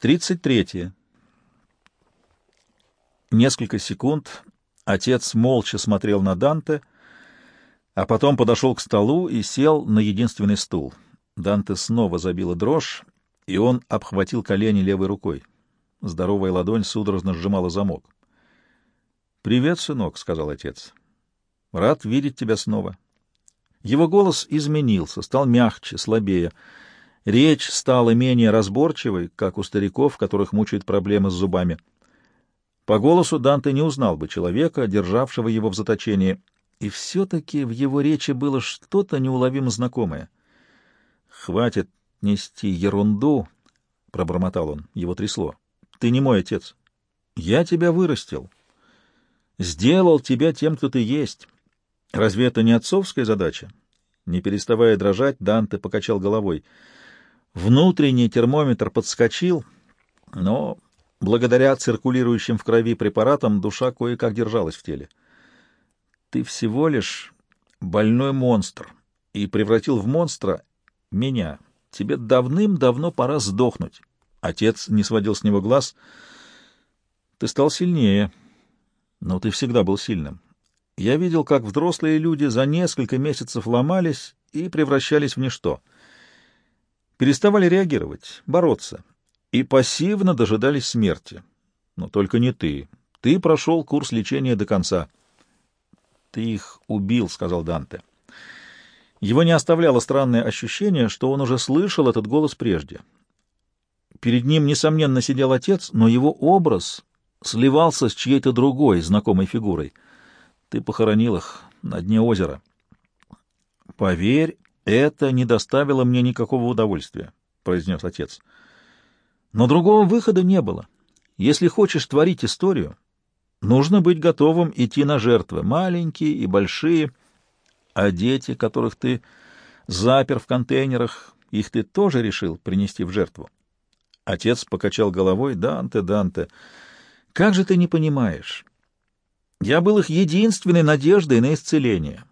33. Несколько секунд отец молча смотрел на Данте, а потом подошел к столу и сел на единственный стул. Данте снова забила дрожь, и он обхватил колени левой рукой. Здоровая ладонь судорожно сжимала замок. «Привет, сынок», — сказал отец. «Рад видеть тебя снова». Его голос изменился, стал мягче, слабее — Речь стала менее разборчивой, как у стариков, которых мучают проблемы с зубами. По голосу Данте не узнал бы человека, державшего его в заточении, и все-таки в его речи было что-то неуловимо знакомое. «Хватит нести ерунду», — пробормотал он, его трясло. «Ты не мой отец. Я тебя вырастил. Сделал тебя тем, кто ты есть. Разве это не отцовская задача?» Не переставая дрожать, Данте покачал головой — Внутренний термометр подскочил, но благодаря циркулирующим в крови препаратам душа кое-как держалась в теле. Ты всего лишь больной монстр и превратил в монстра меня. Тебе давным-давно пора сдохнуть. Отец не сводил с него глаз. Ты стал сильнее, но ты всегда был сильным. Я видел, как взрослые люди за несколько месяцев ломались и превращались в ничто — переставали реагировать, бороться и пассивно дожидались смерти. Но только не ты. Ты прошел курс лечения до конца. — Ты их убил, — сказал Данте. Его не оставляло странное ощущение, что он уже слышал этот голос прежде. Перед ним, несомненно, сидел отец, но его образ сливался с чьей-то другой знакомой фигурой. Ты похоронил их на дне озера. Поверь, «Это не доставило мне никакого удовольствия», — произнес отец. «Но другого выхода не было. Если хочешь творить историю, нужно быть готовым идти на жертвы, маленькие и большие, а дети, которых ты запер в контейнерах, их ты тоже решил принести в жертву». Отец покачал головой. «Данте, Данте, как же ты не понимаешь? Я был их единственной надеждой на исцеление».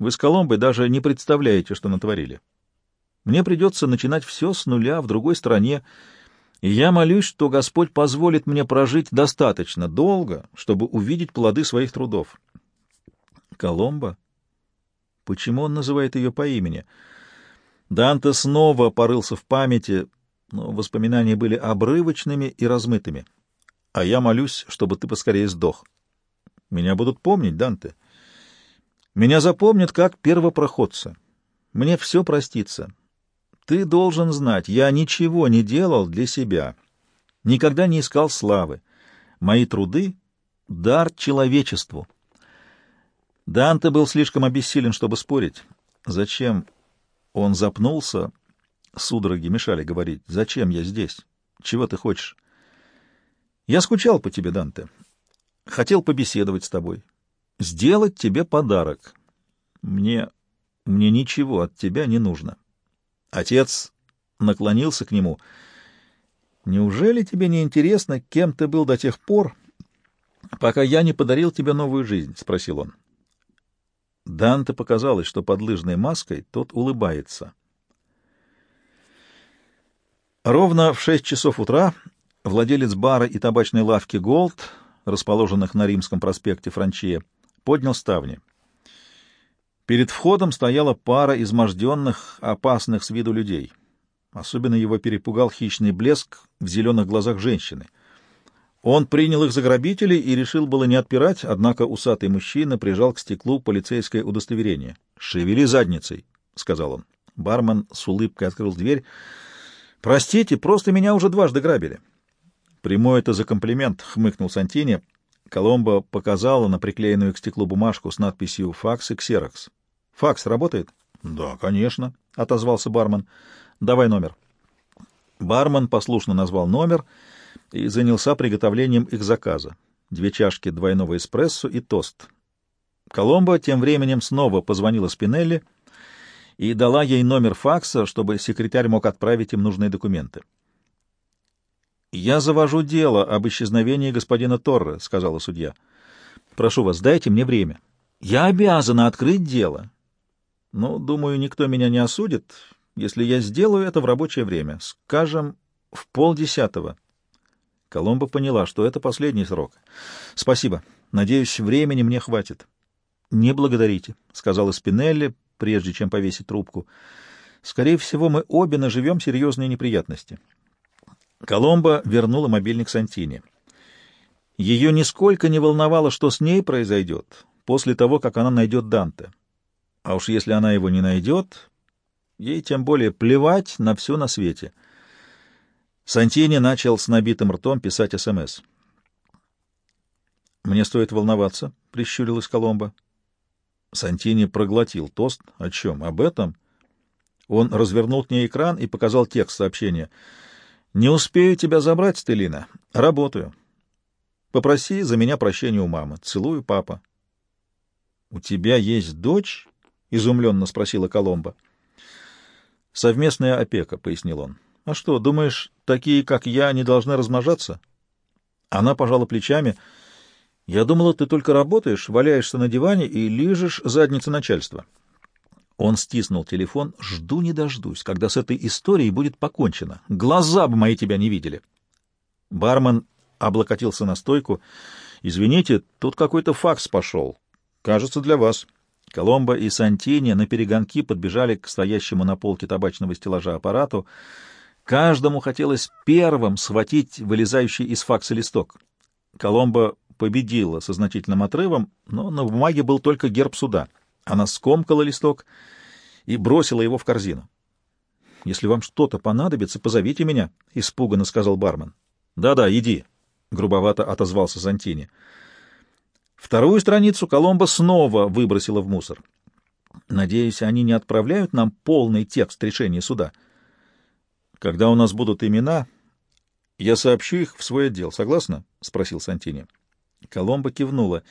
Вы с Коломбой даже не представляете, что натворили. Мне придется начинать все с нуля в другой стране, и я молюсь, что Господь позволит мне прожить достаточно долго, чтобы увидеть плоды своих трудов. Коломба? Почему он называет ее по имени? Данте снова порылся в памяти, но воспоминания были обрывочными и размытыми. А я молюсь, чтобы ты поскорее сдох. Меня будут помнить, Данте. — меня запомнят как первопроходца. Мне все простится. Ты должен знать, я ничего не делал для себя, никогда не искал славы. Мои труды — дар человечеству. Данте был слишком обессилен, чтобы спорить. Зачем? Он запнулся. Судороги мешали говорить. Зачем я здесь? Чего ты хочешь? Я скучал по тебе, Данте. Хотел побеседовать с тобой сделать тебе подарок. Мне... мне ничего от тебя не нужно. Отец наклонился к нему. Неужели тебе не интересно, кем ты был до тех пор, пока я не подарил тебе новую жизнь? — спросил он. Данте показалось, что под лыжной маской тот улыбается. Ровно в шесть часов утра владелец бара и табачной лавки «Голд», расположенных на Римском проспекте Франчия, поднял ставни. Перед входом стояла пара изможденных, опасных с виду людей. Особенно его перепугал хищный блеск в зеленых глазах женщины. Он принял их за грабителей и решил было не отпирать, однако усатый мужчина прижал к стеклу полицейское удостоверение. «Шевели задницей», — сказал он. Бармен с улыбкой открыл дверь. «Простите, просто меня уже дважды грабили». «Приму это за комплимент», — хмыкнул Сантини. Коломбо показала на приклеенную к стеклу бумажку с надписью «Факс и Ксерокс». «Факс работает?» «Да, конечно», — отозвался бармен. «Давай номер». Бармен послушно назвал номер и занялся приготовлением их заказа. Две чашки двойного эспрессо и тост. Коломбо тем временем снова позвонила Спинелли и дала ей номер факса, чтобы секретарь мог отправить им нужные документы. «Я завожу дело об исчезновении господина Торре», — сказала судья. «Прошу вас, дайте мне время. Я обязана открыть дело. Но, думаю, никто меня не осудит, если я сделаю это в рабочее время. Скажем, В полдесятого. Коломба поняла, что это последний срок. Спасибо. Надеюсь, времени мне хватит. Не благодарите, сказала Спинелли, прежде чем повесить трубку. Скорее всего, мы обе наживем серьезные неприятности. Коломба вернула мобильник Сантине. Ее нисколько не волновало, что с ней произойдет после того, как она найдет Данте. А уж если она его не найдет, ей тем более плевать на все на свете. Сантини начал с набитым ртом писать СМС. «Мне стоит волноваться», — прищурилась Коломба. Сантини проглотил тост. «О чем? Об этом?» Он развернул к ней экран и показал текст сообщения. «Не успею тебя забрать, Стелина. Работаю. Попроси за меня прощения у мамы. Целую, папа». «У тебя есть дочь?» — изумленно спросила Коломба. «Совместная опека», — пояснил он. «А что, думаешь, такие, как я, не должны размножаться?» Она пожала плечами. «Я думала, ты только работаешь, валяешься на диване и лижешь задницу начальства». Он стиснул телефон. «Жду не дождусь, когда с этой историей будет покончено. Глаза бы мои тебя не видели». Бармен облокотился на стойку. «Извините, тут какой-то факс пошел. Кажется, для вас». Коломбо и Сантини на перегонки подбежали к стоящему на полке табачного стеллажа аппарату. Каждому хотелось первым схватить вылезающий из факса листок. Коломбо победила со значительным отрывом, но на бумаге был только герб суда. Она скомкала листок и бросила его в корзину. — Если вам что-то понадобится, позовите меня, — испуганно сказал бармен. Да — Да-да, иди, — грубовато отозвался Сантини. Вторую страницу Коломбо снова выбросила в мусор. Надеюсь, они не отправляют нам полный текст решения суда. Когда у нас будут имена, я сообщу их в свой отдел. Согласна? — спросил Сантини. Коломбо кивнула.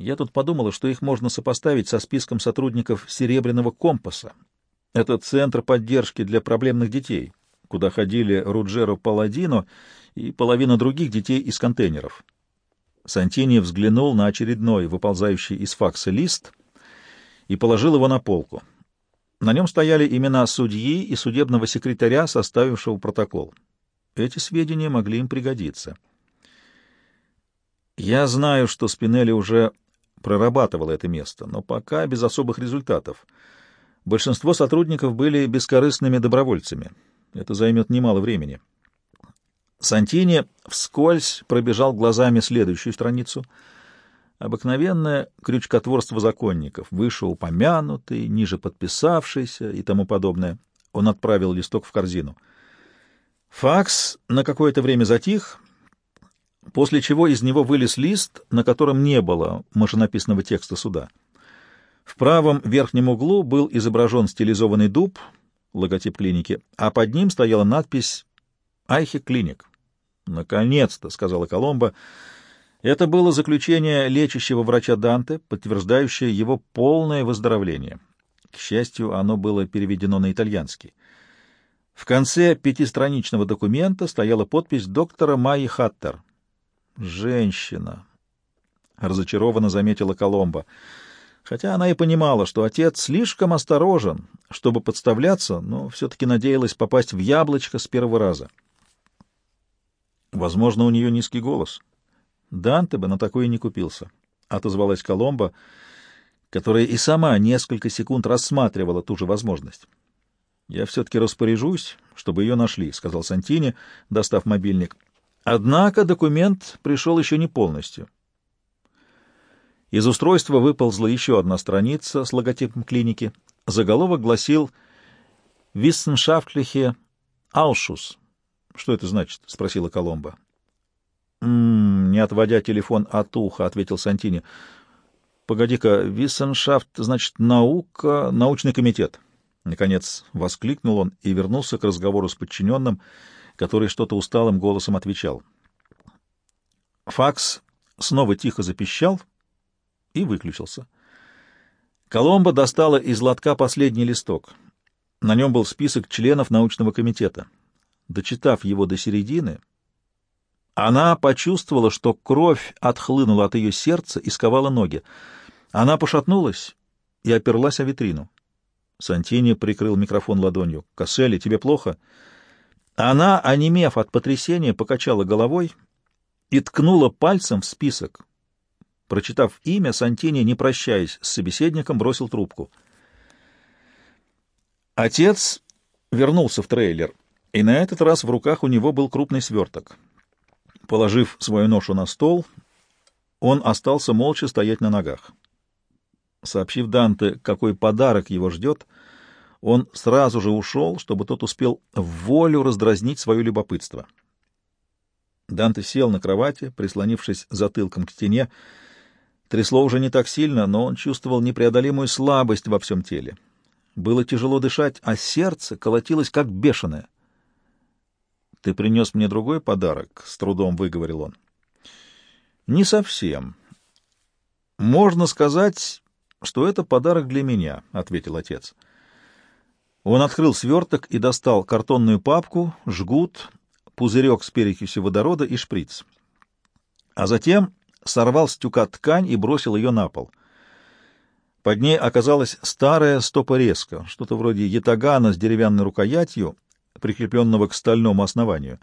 Я тут подумала, что их можно сопоставить со списком сотрудников «Серебряного компаса». Это центр поддержки для проблемных детей, куда ходили Руджеро Паладино и половина других детей из контейнеров. Сантини взглянул на очередной, выползающий из факса лист, и положил его на полку. На нем стояли имена судьи и судебного секретаря, составившего протокол. Эти сведения могли им пригодиться. Я знаю, что Спинелли уже прорабатывал это место, но пока без особых результатов. Большинство сотрудников были бескорыстными добровольцами. Это займет немало времени. Сантини вскользь пробежал глазами следующую страницу. Обыкновенное крючкотворство законников, вышеупомянутый, ниже подписавшийся и тому подобное. Он отправил листок в корзину. Факс на какое-то время затих, после чего из него вылез лист, на котором не было машинописного текста суда. В правом верхнем углу был изображен стилизованный дуб, логотип клиники, а под ним стояла надпись «Айхе Клиник». «Наконец-то!» — сказала Коломба. Это было заключение лечащего врача Данте, подтверждающее его полное выздоровление. К счастью, оно было переведено на итальянский. В конце пятистраничного документа стояла подпись доктора Майи Хаттер. «Женщина!» — разочарованно заметила Коломба. Хотя она и понимала, что отец слишком осторожен, чтобы подставляться, но все-таки надеялась попасть в яблочко с первого раза. Возможно, у нее низкий голос. Данте бы на такое не купился, — отозвалась Коломба, которая и сама несколько секунд рассматривала ту же возможность. «Я все-таки распоряжусь, чтобы ее нашли», — сказал Сантини, достав мобильник. Однако документ пришел еще не полностью. Из устройства выползла еще одна страница с логотипом клиники. Заголовок гласил «Wissenschaftliche Ausschuss» Что это значит? — спросила Коломба. «М-м, не отводя телефон от уха, — ответил Сантини. — Погоди-ка, Виссеншафт, значит, наука, научный комитет. Наконец воскликнул он и вернулся к разговору с подчиненным, который что-то усталым голосом отвечал. Факс снова тихо запищал и выключился. Коломба достала из лотка последний листок. На нем был список членов научного комитета. Дочитав его до середины, она почувствовала, что кровь отхлынула от ее сердца и сковала ноги. Она пошатнулась и оперлась о витрину. Сантини прикрыл микрофон ладонью. «Кассели, тебе плохо?» Она, онемев от потрясения, покачала головой и ткнула пальцем в список. Прочитав имя, Сантини, не прощаясь с собеседником, бросил трубку. Отец вернулся в трейлер, и на этот раз в руках у него был крупный сверток. Положив свою ношу на стол, он остался молча стоять на ногах. Сообщив Данте, какой подарок его ждет, он сразу же ушел, чтобы тот успел в волю раздразнить свое любопытство. Данте сел на кровати, прислонившись затылком к стене. Трясло уже не так сильно, но он чувствовал непреодолимую слабость во всем теле. Было тяжело дышать, а сердце колотилось как бешеное. — Ты принес мне другой подарок? — с трудом выговорил он. — Не совсем. Можно сказать, что это подарок для меня, — ответил отец. Он открыл сверток и достал картонную папку, жгут, пузырек с перекисью водорода и шприц. А затем сорвал с тюка ткань и бросил ее на пол. Под ней оказалась старая стопорезка, что-то вроде ятагана с деревянной рукоятью, прикрепленного к стальному основанию.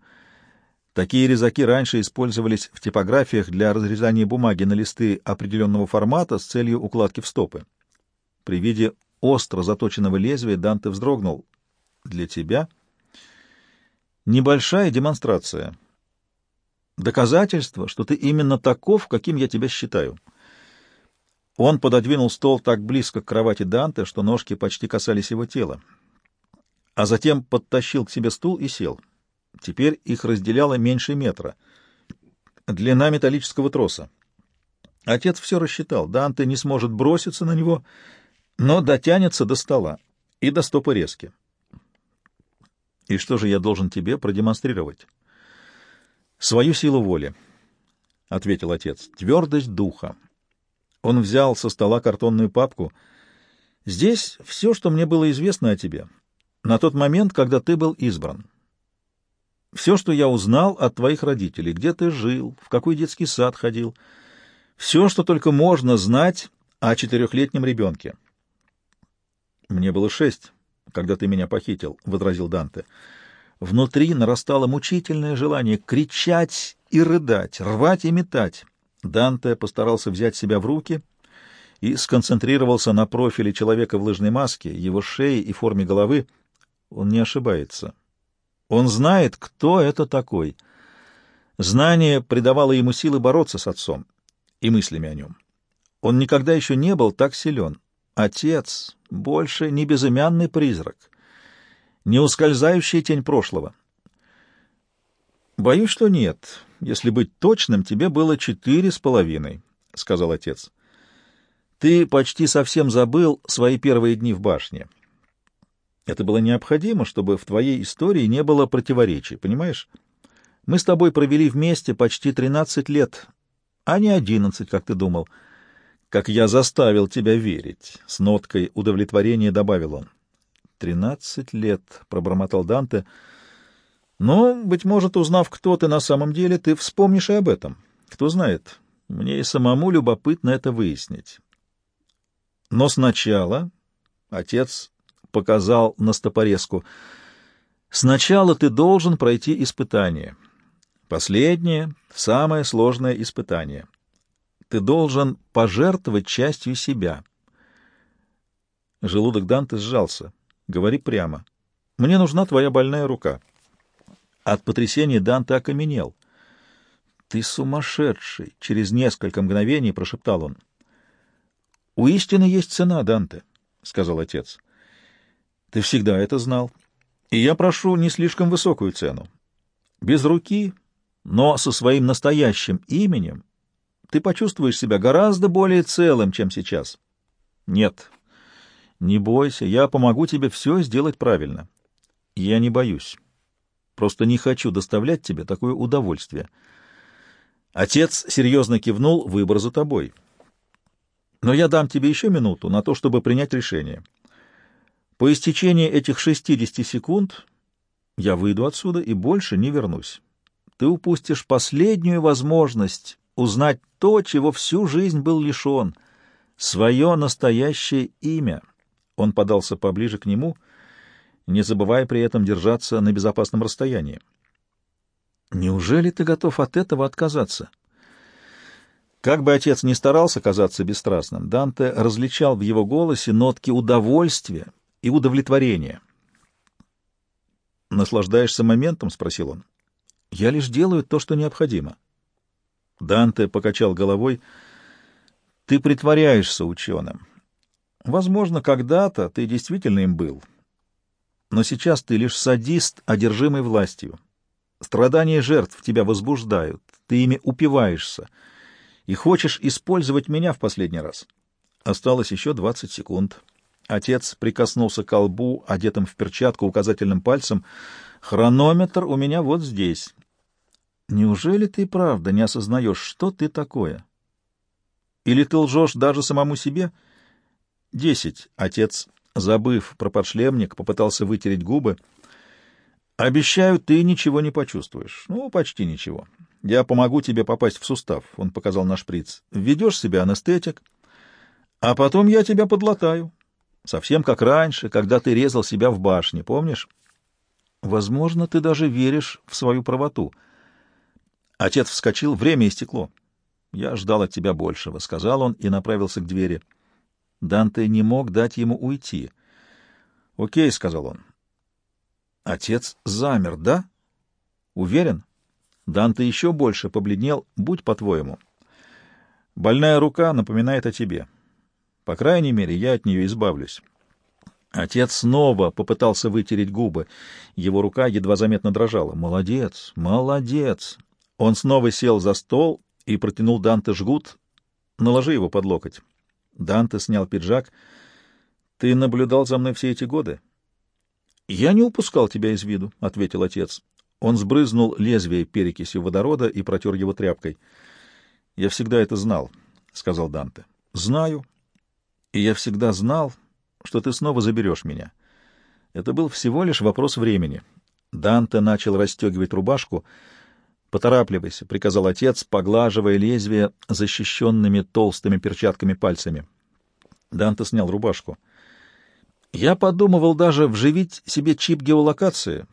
Такие резаки раньше использовались в типографиях для разрезания бумаги на листы определенного формата с целью укладки в стопы. При виде остро заточенного лезвия Данте вздрогнул. «Для тебя?» «Небольшая демонстрация. Доказательство, что ты именно таков, каким я тебя считаю». Он пододвинул стол так близко к кровати Данте, что ножки почти касались его тела, а затем подтащил к себе стул и сел. Теперь их разделяло меньше метра. Длина металлического троса. Отец все рассчитал. Данте не сможет броситься на него, но дотянется до стола и до стопы резки. И что же я должен тебе продемонстрировать? Свою силу воли, — ответил отец, — твердость духа. Он взял со стола картонную папку. Здесь все, что мне было известно о тебе, на тот момент, когда ты был избран. Все, что я узнал от твоих родителей, где ты жил, в какой детский сад ходил, все, что только можно знать о четырехлетнем ребенке. Мне было шесть, когда ты меня похитил, — возразил Данте. Внутри нарастало мучительное желание кричать и рыдать, рвать и метать. Данте постарался взять себя в руки и сконцентрировался на профиле человека в лыжной маске, его шее и форме головы. Он не ошибается. Он знает, кто это такой. Знание придавало ему силы бороться с отцом и мыслями о нем. Он никогда еще не был так силен. Отец больше не безымянный призрак, не ускользающая тень прошлого. Боюсь, что нет. Если быть точным, тебе было четыре с половиной, — сказал отец. Ты почти совсем забыл свои первые дни в башне. Это было необходимо, чтобы в твоей истории не было противоречий, понимаешь? Мы с тобой провели вместе почти тринадцать лет, а не одиннадцать, как ты думал. Как я заставил тебя верить, — с ноткой удовлетворения добавил он. Тринадцать лет, — пробормотал Данте. Но, быть может, узнав, кто ты на самом деле, ты вспомнишь и об этом. Кто знает, мне и самому любопытно это выяснить. Но сначала отец показал на стопорезку. Сначала ты должен пройти испытание. Последнее, самое сложное испытание. Ты должен пожертвовать частью себя. Желудок Данте сжался. Говори прямо. Мне нужна твоя больная рука. От потрясения Данте окаменел. Ты сумасшедший! Через несколько мгновений прошептал он. У истины есть цена, Данте, сказал отец. Ты всегда это знал. И я прошу не слишком высокую цену. Без руки, но со своим настоящим именем ты почувствуешь себя гораздо более целым, чем сейчас. Нет, не бойся, я помогу тебе все сделать правильно. Я не боюсь. Просто не хочу доставлять тебе такое удовольствие. Отец серьезно кивнул, выбор за тобой. Но я дам тебе еще минуту на то, чтобы принять решение. По истечении этих 60 секунд я выйду отсюда и больше не вернусь. Ты упустишь последнюю возможность узнать то, чего всю жизнь был лишен, свое настоящее имя. Он подался поближе к нему. не забывая при этом держаться на безопасном расстоянии. Неужели ты готов от этого отказаться? Как бы отец ни старался казаться бесстрастным, Данте различал в его голосе нотки удовольствия и удовлетворения. «Наслаждаешься моментом?» — спросил он. «Я лишь делаю то, что необходимо». Данте покачал головой. «Ты притворяешься ученым. Возможно, когда-то ты действительно им был. Но сейчас ты лишь садист, одержимый властью. Страдания жертв тебя возбуждают, ты ими упиваешься и хочешь использовать меня в последний раз. Осталось еще двадцать секунд. Отец прикоснулся к колбу, одетым в перчатку указательным пальцем. Хронометр у меня вот здесь. Неужели ты правда не осознаешь, что ты такое? Или ты лжешь даже самому себе? Десять. Отец, забыв про подшлемник, попытался вытереть губы. Обещаю, ты ничего не почувствуешь. Ну, почти ничего. Я помогу тебе попасть в сустав, — он показал на шприц. Введешь себе анестетик, а потом я тебя подлатаю. Совсем как раньше, когда ты резал себя в башне, помнишь? Возможно, ты даже веришь в свою правоту. Отец вскочил, время истекло. Я ждал от тебя большего, — сказал он и направился к двери. Данте не мог дать ему уйти. — Окей, — сказал он. Отец замер, да? Уверен? Данте еще больше побледнел. Будь по-твоему. Больная рука напоминает о тебе. По крайней мере, я от нее избавлюсь. Отец снова попытался вытереть губы. Его рука едва заметно дрожала. «Молодец! Молодец!» Он снова сел за стол и протянул Данте жгут. «Наложи его под локоть». Данте снял пиджак. «Ты наблюдал за мной все эти годы?» «Я не упускал тебя из виду», — ответил отец. Он сбрызнул лезвие перекисью водорода и протер его тряпкой. «Я всегда это знал», — сказал Данте. «Знаю. И я всегда знал, что ты снова заберешь меня. Это был всего лишь вопрос времени». Данте начал расстегивать рубашку. «Поторапливайся», — приказал отец, поглаживая лезвие защищенными толстыми перчатками пальцами. Данте снял рубашку. «Я подумывал даже вживить себе чип геолокации»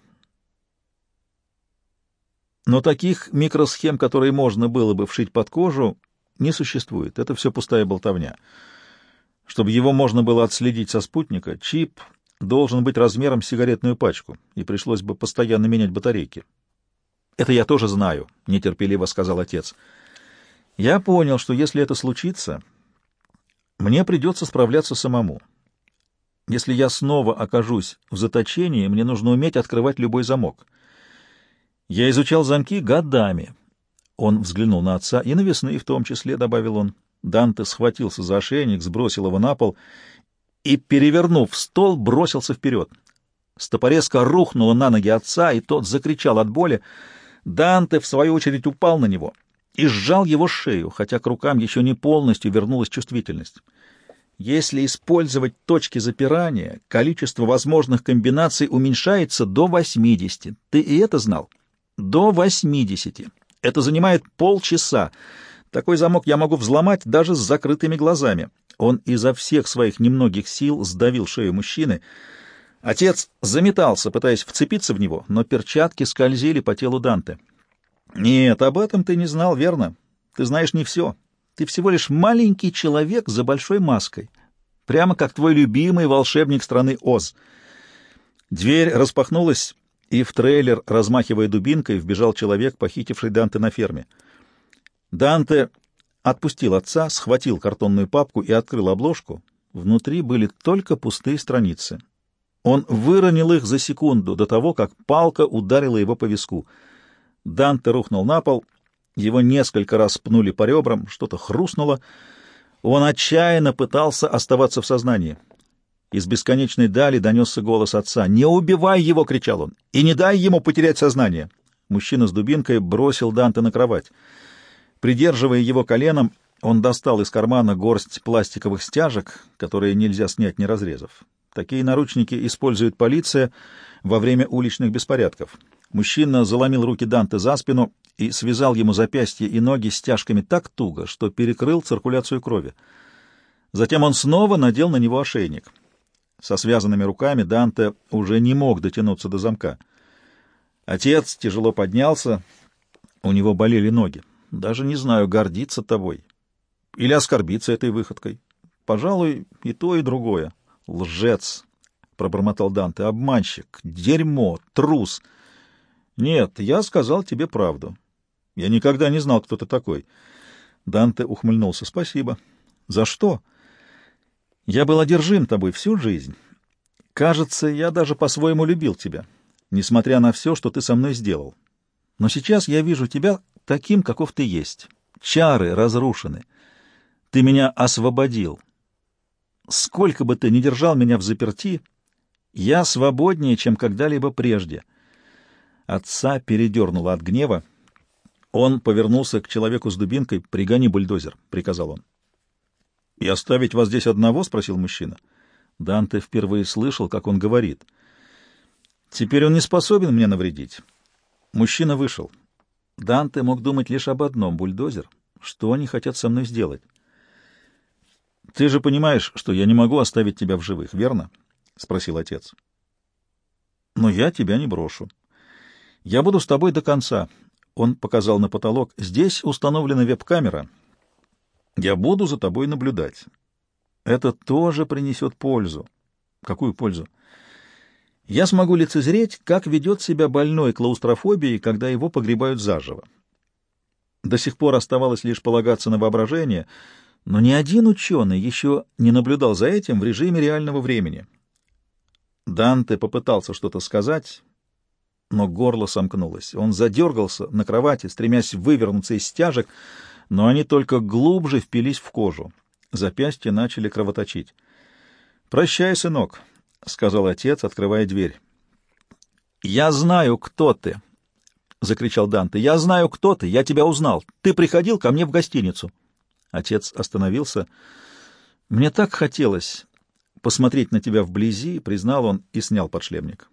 Но таких микросхем, которые можно было бы вшить под кожу, не существует. Это все пустая болтовня. Чтобы его можно было отследить со спутника, чип должен быть размером сигаретную пачку, и пришлось бы постоянно менять батарейки. «Это я тоже знаю», — нетерпеливо сказал отец. «Я понял, что если это случится, мне придется справляться самому. Если я снова окажусь в заточении, мне нужно уметь открывать любой замок». Я изучал замки годами. Он взглянул на отца, и навесные в том числе, — добавил он. Данте схватился за ошейник, сбросил его на пол и, перевернув стол, бросился вперед. Стопорезка рухнула на ноги отца, и тот закричал от боли. Данте, в свою очередь, упал на него и сжал его шею, хотя к рукам еще не полностью вернулась чувствительность. Если использовать точки запирания, количество возможных комбинаций уменьшается до 80. Ты и это знал? — до 80. Это занимает полчаса. Такой замок я могу взломать даже с закрытыми глазами. Он изо всех своих немногих сил сдавил шею мужчины. Отец заметался, пытаясь вцепиться в него, но перчатки скользили по телу Данте. «Нет, об этом ты не знал, верно? Ты знаешь не все. Ты всего лишь маленький человек за большой маской, прямо как твой любимый волшебник страны Оз». Дверь распахнулась, и в трейлер, размахивая дубинкой, вбежал человек, похитивший Данте на ферме. Данте отпустил отца, схватил картонную папку и открыл обложку. Внутри были только пустые страницы. Он выронил их за секунду до того, как палка ударила его по виску. Данте рухнул на пол, его несколько раз пнули по ребрам, что-то хрустнуло. Он отчаянно пытался оставаться в сознании. Из бесконечной дали донесся голос отца. «Не убивай его!» — кричал он. «И не дай ему потерять сознание!» Мужчина с дубинкой бросил Данте на кровать. Придерживая его коленом, он достал из кармана горсть пластиковых стяжек, которые нельзя снять не разрезав. Такие наручники использует полиция во время уличных беспорядков. Мужчина заломил руки Данте за спину и связал ему запястья и ноги стяжками так туго, что перекрыл циркуляцию крови. Затем он снова надел на него ошейник — Со связанными руками Данте уже не мог дотянуться до замка. Отец тяжело поднялся, у него болели ноги. Даже не знаю, гордиться тобой или оскорбиться этой выходкой. Пожалуй, и то, и другое. Лжец, — пробормотал Данте, — обманщик, дерьмо, трус. Нет, я сказал тебе правду. Я никогда не знал, кто ты такой. Данте ухмыльнулся. Спасибо. За что? Я был одержим тобой всю жизнь. Кажется, я даже по-своему любил тебя, несмотря на все, что ты со мной сделал. Но сейчас я вижу тебя таким, каков ты есть. Чары разрушены. Ты меня освободил. Сколько бы ты ни держал меня в заперти, я свободнее, чем когда-либо прежде. Отца передернуло от гнева. Он повернулся к человеку с дубинкой. «Пригони бульдозер», — приказал он. «И оставить вас здесь одного?» — спросил мужчина. Данте впервые слышал, как он говорит. «Теперь он не способен мне навредить». Мужчина вышел. Данте мог думать лишь об одном — бульдозер. Что они хотят со мной сделать? «Ты же понимаешь, что я не могу оставить тебя в живых, верно?» — спросил отец. «Но я тебя не брошу. Я буду с тобой до конца». Он показал на потолок. «Здесь установлена веб-камера. Я буду за тобой наблюдать. Это тоже принесет пользу». «Какую пользу?» «Я смогу лицезреть, как ведет себя больной клаустрофобией, когда его погребают заживо. До сих пор оставалось лишь полагаться на воображение — но ни один ученый еще не наблюдал за этим в режиме реального времени. Данте попытался что-то сказать, но горло сомкнулось. Он задергался на кровати, стремясь вывернуться из стяжек, но они только глубже впились в кожу. Запястья начали кровоточить. «Прощай, сынок», — сказал отец, открывая дверь. «Я знаю, кто ты», — закричал Данте. «Я знаю, кто ты. Я тебя узнал. Ты приходил ко мне в гостиницу». Отец остановился. «Мне так хотелось посмотреть на тебя вблизи», — признал он и снял подшлемник.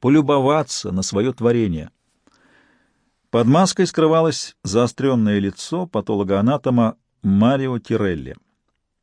«Полюбоваться на свое творение». Под маской скрывалось заостренное лицо патологоанатома Марио Тирелли.